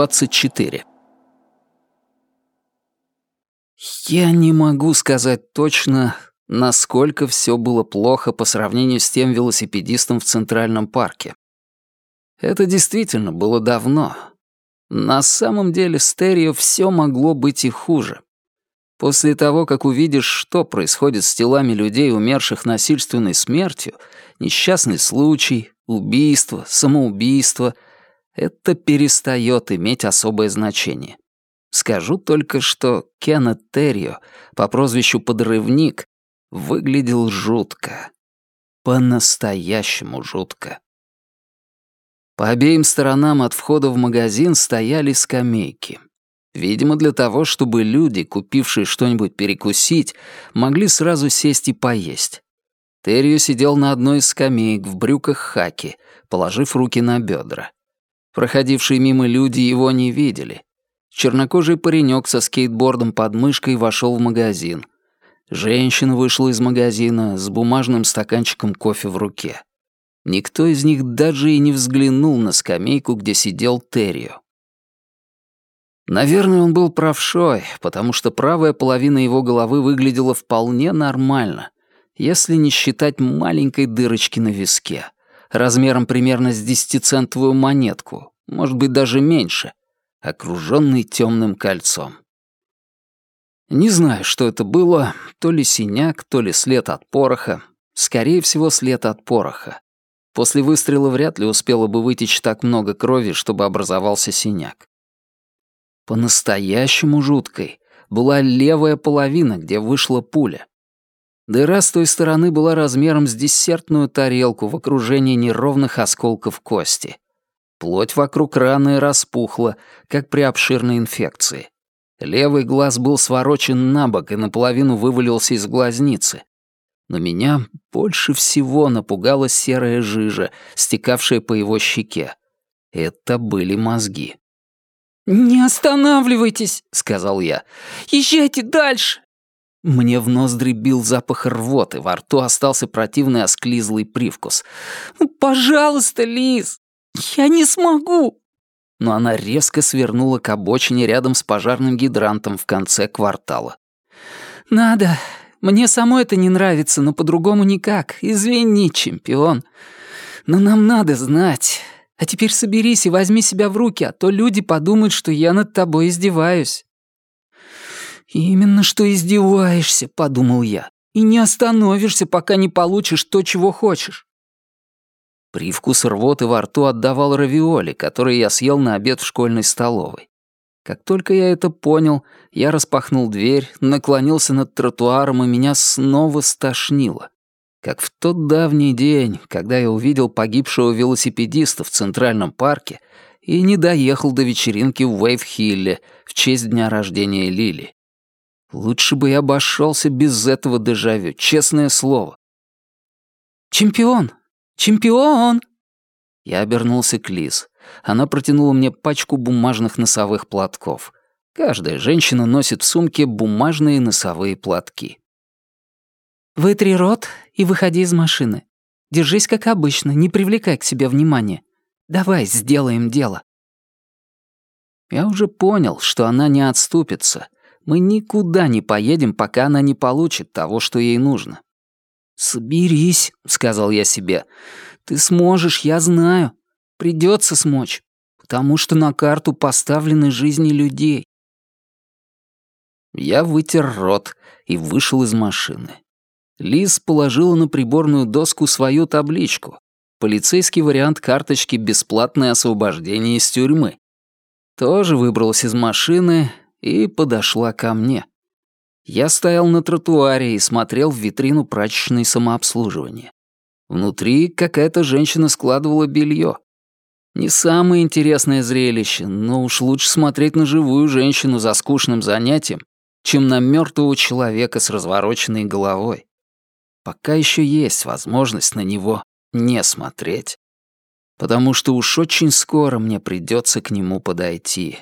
24. Я не могу сказать точно, насколько все было плохо по сравнению с тем велосипедистом в Центральном парке. Это действительно было давно. На самом деле стерео все могло быть и хуже. После того, как увидишь, что происходит с телами людей, умерших насильственной смертью, несчастный случай, убийство, самоубийство, это перестает иметь особое значение. Скажу только, что Кеннет Террио по прозвищу Подрывник выглядел жутко. По-настоящему жутко. По обеим сторонам от входа в магазин стояли скамейки. Видимо, для того, чтобы люди, купившие что-нибудь перекусить, могли сразу сесть и поесть. Террио сидел на одной из скамеек в брюках хаки, положив руки на бедра. Проходившие мимо люди его не видели. Чернокожий паренек со скейтбордом под мышкой вошел в магазин. Женщина вышла из магазина с бумажным стаканчиком кофе в руке. Никто из них даже и не взглянул на скамейку, где сидел Террио. Наверное, он был правшой, потому что правая половина его головы выглядела вполне нормально, если не считать маленькой дырочки на виске, размером примерно с десятицентовую монетку, может быть, даже меньше, окруженный темным кольцом. Не знаю, что это было, то ли синяк, то ли след от пороха. Скорее всего, след от пороха. После выстрела вряд ли успело бы вытечь так много крови, чтобы образовался синяк. По-настоящему жуткой была левая половина, где вышла пуля. Дыра с той стороны была размером с десертную тарелку в окружении неровных осколков кости. Плоть вокруг раны распухла, как при обширной инфекции. Левый глаз был сворочен на бок и наполовину вывалился из глазницы. Но меня больше всего напугала серая жижа, стекавшая по его щеке. Это были мозги. «Не останавливайтесь», — сказал я. «Езжайте дальше». Мне в ноздри бил запах рвоты, во рту остался противный осклизлый привкус. «Ну, пожалуйста, Лиз, я не смогу!» Но она резко свернула к обочине рядом с пожарным гидрантом в конце квартала. «Надо. Мне самой это не нравится, но по-другому никак. Извини, чемпион. Но нам надо знать. А теперь соберись и возьми себя в руки, а то люди подумают, что я над тобой издеваюсь». «Именно что издеваешься», — подумал я, «и не остановишься, пока не получишь то, чего хочешь». Привкус рвоты во рту отдавал равиоли, которые я съел на обед в школьной столовой. Как только я это понял, я распахнул дверь, наклонился над тротуаром, и меня снова стошнило. Как в тот давний день, когда я увидел погибшего велосипедиста в Центральном парке и не доехал до вечеринки в Уэйв-Хилле в честь дня рождения Лили. Лучше бы я обошелся без этого дежавю, честное слово. «Чемпион! Чемпион!» Я обернулся к Лиз. Она протянула мне пачку бумажных носовых платков. Каждая женщина носит в сумке бумажные носовые платки. Вытри рот и выходи из машины. Держись как обычно, не привлекай к себе внимания. Давай сделаем дело». Я уже понял, что она не отступится. Мы никуда не поедем, пока она не получит того, что ей нужно. «Соберись», — сказал я себе. «Ты сможешь, я знаю. Придется смочь, потому что на карту поставлены жизни людей». Я вытер рот и вышел из машины. Лиз положила на приборную доску свою табличку. Полицейский вариант карточки «Бесплатное освобождение из тюрьмы». Тоже выбралась из машины и подошла ко мне. Я стоял на тротуаре и смотрел в витрину прачечной самообслуживания. Внутри какая-то женщина складывала белье. Не самое интересное зрелище, но уж лучше смотреть на живую женщину за скучным занятием, чем на мертвого человека с развороченной головой пока еще есть возможность на него не смотреть. Потому что уж очень скоро мне придется к нему подойти.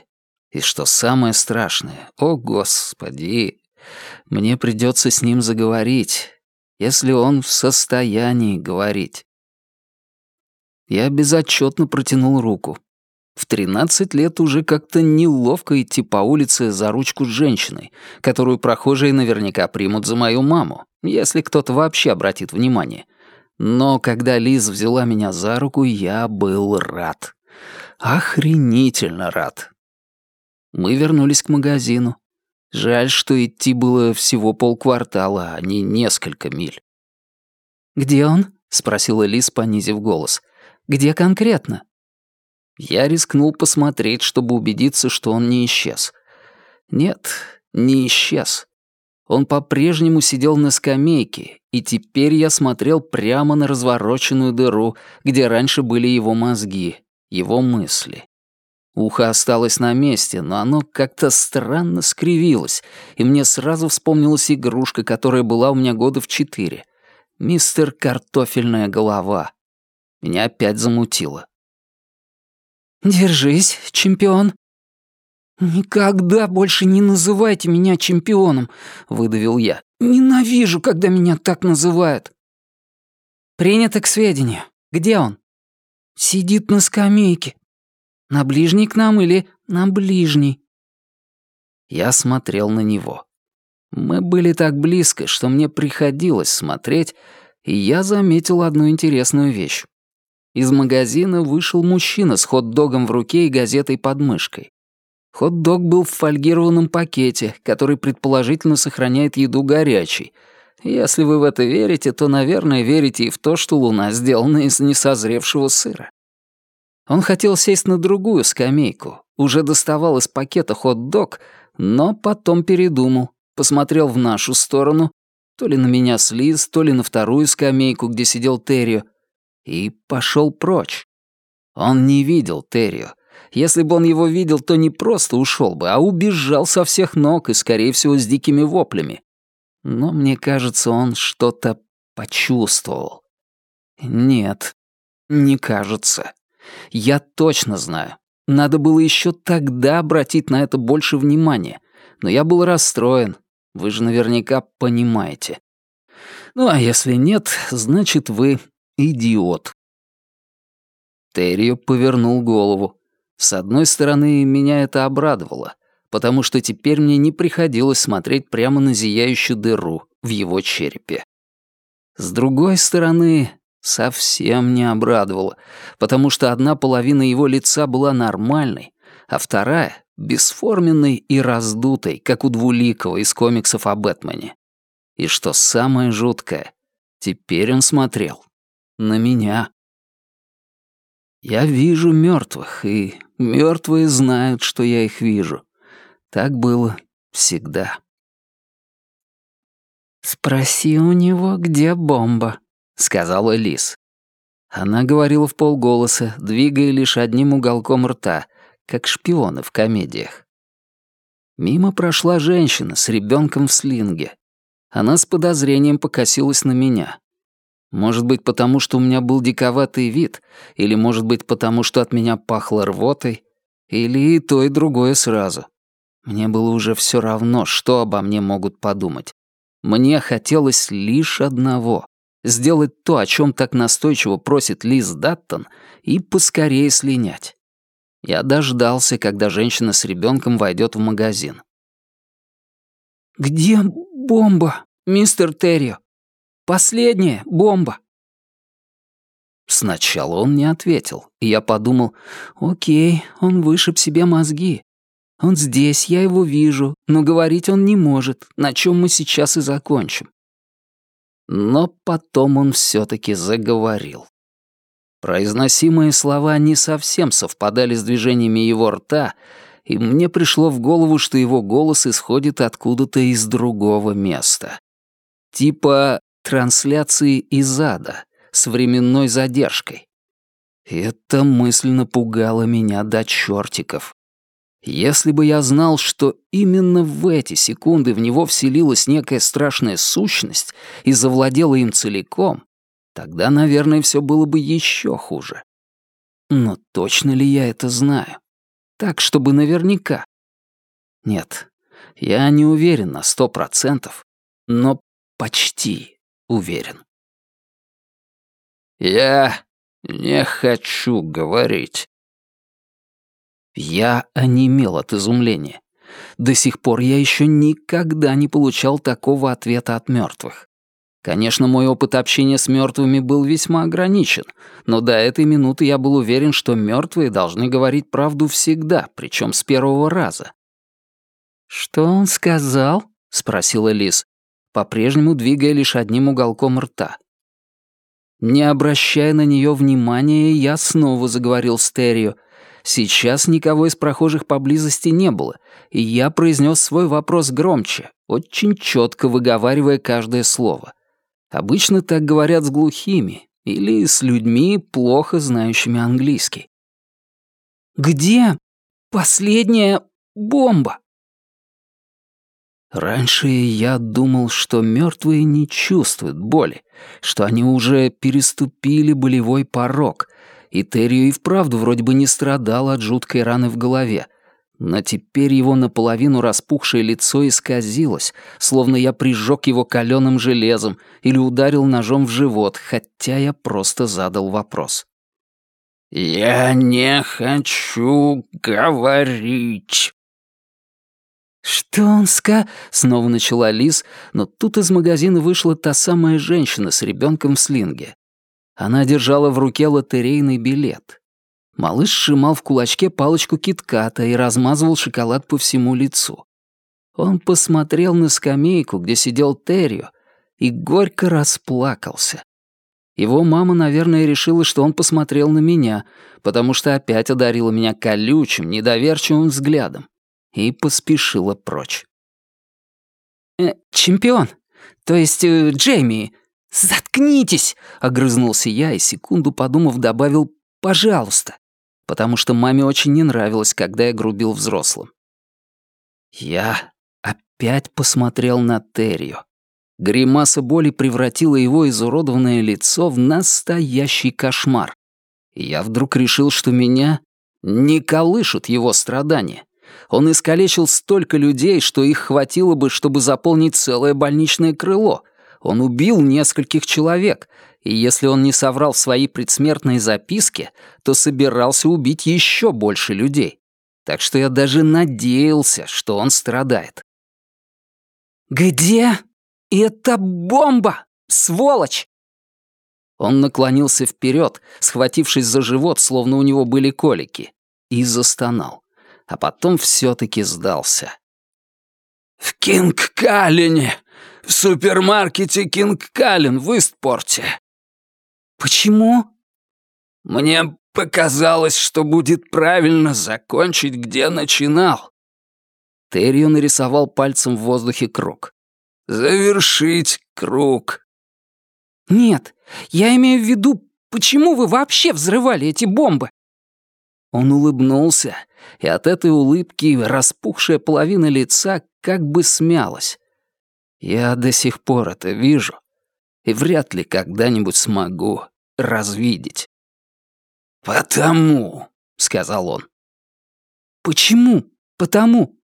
И что самое страшное, о господи, мне придется с ним заговорить, если он в состоянии говорить. Я безотчетно протянул руку. В 13 лет уже как-то неловко идти по улице за ручку с женщиной, которую прохожие наверняка примут за мою маму, если кто-то вообще обратит внимание. Но когда Лиз взяла меня за руку, я был рад. Охренительно рад. Мы вернулись к магазину. Жаль, что идти было всего полквартала, а не несколько миль. «Где он?» — спросила Лиз, понизив голос. «Где конкретно?» Я рискнул посмотреть, чтобы убедиться, что он не исчез. Нет, не исчез. Он по-прежнему сидел на скамейке, и теперь я смотрел прямо на развороченную дыру, где раньше были его мозги, его мысли. Ухо осталось на месте, но оно как-то странно скривилось, и мне сразу вспомнилась игрушка, которая была у меня года в четыре. Мистер Картофельная голова. Меня опять замутило. «Держись, чемпион». «Никогда больше не называйте меня чемпионом», — выдавил я. «Ненавижу, когда меня так называют». «Принято к сведению. Где он?» «Сидит на скамейке. На ближний к нам или на ближний?» Я смотрел на него. Мы были так близко, что мне приходилось смотреть, и я заметил одну интересную вещь. Из магазина вышел мужчина с хот-догом в руке и газетой под мышкой. Хот-дог был в фольгированном пакете, который предположительно сохраняет еду горячей. Если вы в это верите, то, наверное, верите и в то, что луна сделана из несозревшего сыра. Он хотел сесть на другую скамейку, уже доставал из пакета хот-дог, но потом передумал, посмотрел в нашу сторону, то ли на меня с то ли на вторую скамейку, где сидел Террио, и пошел прочь. Он не видел Террио. Если бы он его видел, то не просто ушел бы, а убежал со всех ног и, скорее всего, с дикими воплями. Но мне кажется, он что-то почувствовал. Нет, не кажется. Я точно знаю. Надо было еще тогда обратить на это больше внимания. Но я был расстроен. Вы же наверняка понимаете. Ну а если нет, значит вы идиот. Террио повернул голову. С одной стороны, меня это обрадовало, потому что теперь мне не приходилось смотреть прямо на зияющую дыру в его черепе. С другой стороны, совсем не обрадовало, потому что одна половина его лица была нормальной, а вторая — бесформенной и раздутой, как у Двуликого из комиксов о Бэтмене. И что самое жуткое, теперь он смотрел на меня. Я вижу мертвых, и мертвые знают, что я их вижу. Так было всегда. «Спроси у него, где бомба», — сказала Лис. Она говорила в полголоса, двигая лишь одним уголком рта, как шпионы в комедиях. Мимо прошла женщина с ребенком в слинге. Она с подозрением покосилась на меня. Может быть, потому что у меня был диковатый вид, или, может быть, потому что от меня пахло рвотой, или и то, и другое сразу. Мне было уже все равно, что обо мне могут подумать. Мне хотелось лишь одного — сделать то, о чем так настойчиво просит Лиз Даттон, и поскорее слинять. Я дождался, когда женщина с ребенком войдет в магазин. «Где бомба, мистер Террио?» Последняя бомба!» Сначала он не ответил, и я подумал, окей, он вышиб себе мозги. Он здесь, я его вижу, но говорить он не может, на чем мы сейчас и закончим. Но потом он все таки заговорил. Произносимые слова не совсем совпадали с движениями его рта, и мне пришло в голову, что его голос исходит откуда-то из другого места. Типа трансляции из ада с временной задержкой. Эта мысль напугала меня до чертиков. Если бы я знал, что именно в эти секунды в него вселилась некая страшная сущность и завладела им целиком, тогда, наверное, все было бы еще хуже. Но точно ли я это знаю? Так, чтобы наверняка. Нет, я не уверен на сто процентов, но почти уверен. «Я не хочу говорить», Я онемел от изумления. До сих пор я еще никогда не получал такого ответа от мертвых. Конечно, мой опыт общения с мертвыми был весьма ограничен, но до этой минуты я был уверен, что мертвые должны говорить правду всегда, причем с первого раза. «Что он сказал?» — спросила Лиз, по-прежнему двигая лишь одним уголком рта. Не обращая на нее внимания, я снова заговорил стерео. Сейчас никого из прохожих поблизости не было, и я произнес свой вопрос громче, очень четко выговаривая каждое слово. Обычно так говорят с глухими или с людьми, плохо знающими английский. «Где последняя бомба?» Раньше я думал, что мертвые не чувствуют боли, что они уже переступили болевой порог, и Террио и вправду вроде бы не страдал от жуткой раны в голове, но теперь его наполовину распухшее лицо исказилось, словно я прижег его каленым железом или ударил ножом в живот, хотя я просто задал вопрос. «Я не хочу говорить». «Что он ска...» — снова начала Лиз, но тут из магазина вышла та самая женщина с ребенком в слинге. Она держала в руке лотерейный билет. Малыш сжимал в кулачке палочку китката и размазывал шоколад по всему лицу. Он посмотрел на скамейку, где сидел Террио, и горько расплакался. Его мама, наверное, решила, что он посмотрел на меня, потому что опять одарила меня колючим, недоверчивым взглядом и поспешила прочь. «Э, «Чемпион, то есть э, Джейми, заткнитесь!» — огрызнулся я и, секунду подумав, добавил «пожалуйста» потому что маме очень не нравилось, когда я грубил взрослым. Я опять посмотрел на Террио. Гримаса боли превратила его изуродованное лицо в настоящий кошмар. Я вдруг решил, что меня не колышут его страдания. Он искалечил столько людей, что их хватило бы, чтобы заполнить целое больничное крыло. Он убил нескольких человек, и если он не соврал в своей предсмертной записке, то собирался убить еще больше людей. Так что я даже надеялся, что он страдает. «Где эта бомба, сволочь?» Он наклонился вперед, схватившись за живот, словно у него были колики, и застонал, а потом все-таки сдался. «В Кинг-Каллене! В супермаркете Кинг-Каллен в Истпорте!» «Почему?» «Мне показалось, что будет правильно закончить, где начинал». Террио нарисовал пальцем в воздухе круг. «Завершить круг». «Нет, я имею в виду, почему вы вообще взрывали эти бомбы?» Он улыбнулся, и от этой улыбки распухшая половина лица как бы смялась. Я до сих пор это вижу, и вряд ли когда-нибудь смогу развидеть. «Потому», — сказал он. «Почему? Потому?»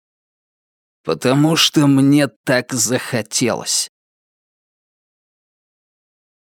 «Потому что мне так захотелось».